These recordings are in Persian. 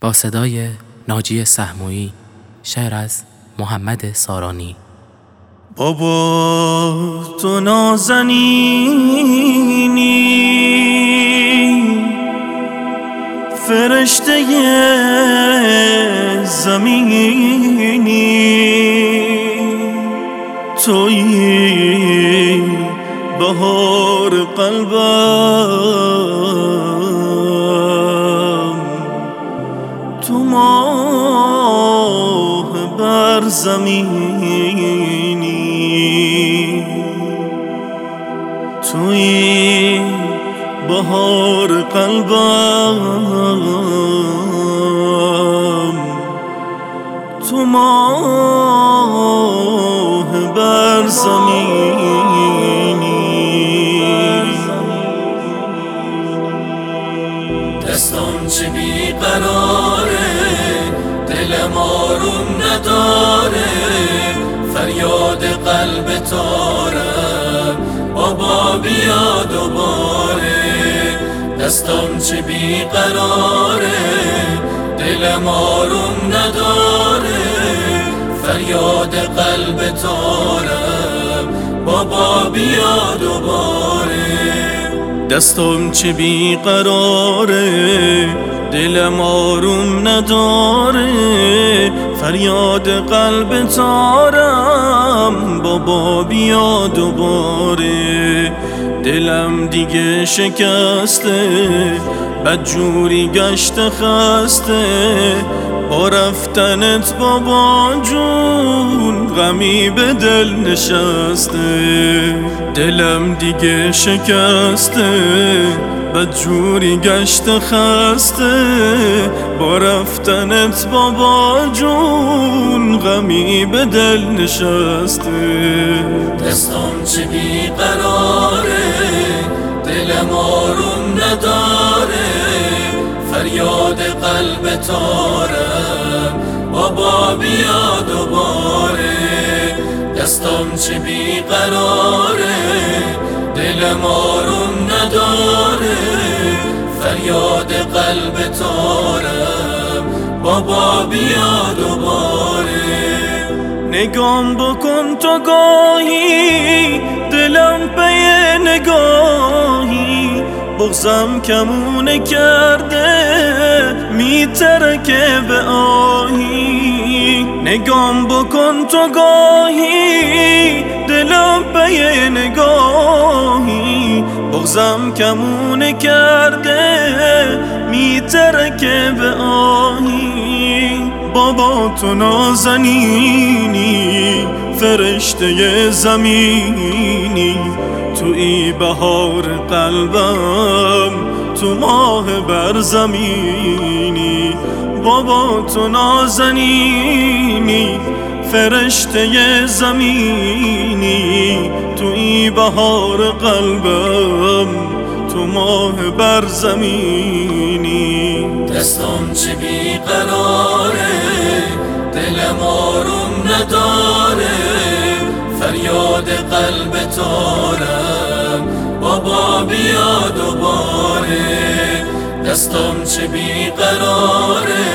با صدای ناجی سهمویی شعر از محمد سارانی. بابا تو نازنینی. فرشته زمینی. توی بهار قلبم. تو ماه بر زمینی. توی بهار قلبم تو ماه بر زمینی. آروم نداره فریاد قلب تاره بابا بیا دوباره دستان چه قراره دلم آروم نداره فریاد قلب تاره بابا بیا دوباره دستم چه بیقراره دلم آروم نداره فریاد قلب تارم بابا بیا دوباره. دلم دیگه شکسته بدجوری گشت خسته. با رفتنت بابا جون غمی به دل نشسته. دلم دیگه شکسته. بدجوری گشت خسته با رفتنت بابا جون غمی به دل نشسته. دستم چه بیقراره دلم آروم نداره فریاد قلب تارم بابا بیا دوباره. دستم چه بیقراره دلم آروم نداره. فریاد قلب تارم. بابا بیا دوباره. نگام بکن تو گاهی دلم پی نگاهی. بغزم کمونه کرده میترکه به آهی. نگام بکن تو گاهی بغزم کمونه کرده میترکه به آهی. بابا تو نازنینی فرشته زمینی. توی بهار قلبم تو ماه بر زمینی. بابا تو نازنینی فرشته زمینی. بهار قلبم تو ماه بر زمینی. دستم چه بیقراره دلم آروم نداره فریاد قلب تارم بابا بیا دوباره. دستم چه بیقراره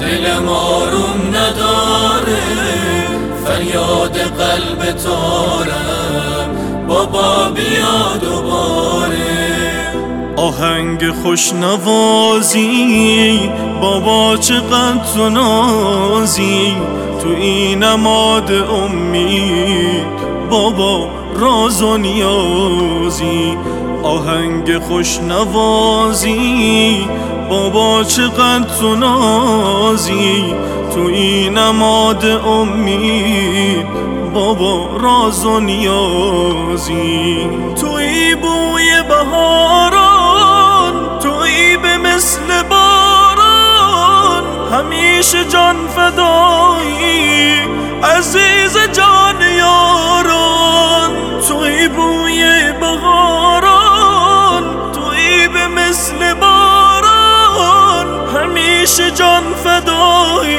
دلم آروم نداره فریاد قلب تارم. بابا بیا دوباره. آهنگ خوش نوازی بابا چقدر تو نازی. تو این نماد امید بابا راز و نیازی. آهنگ خوش نوازی بابا چقدر تو نازی. تو این نماد امید بابا راز و نیازی. توی بوی بهاران توی به مثل باران همیشه جان فدایی عزیز جان یاران. توی بوی بهاران توی به مثل باران. بشه جان فدایی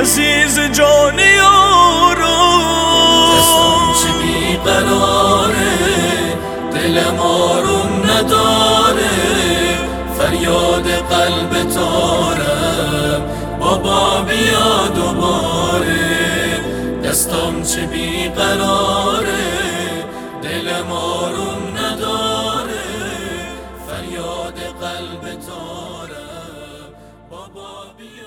عزیز جان یارو دستم چه بیقراره دل آروم نداره. فریاد قلب تارم بابا بیا دوباره. دستم چه بیقراره دل ما رو نداره. فریاد قلب تارم Bobby.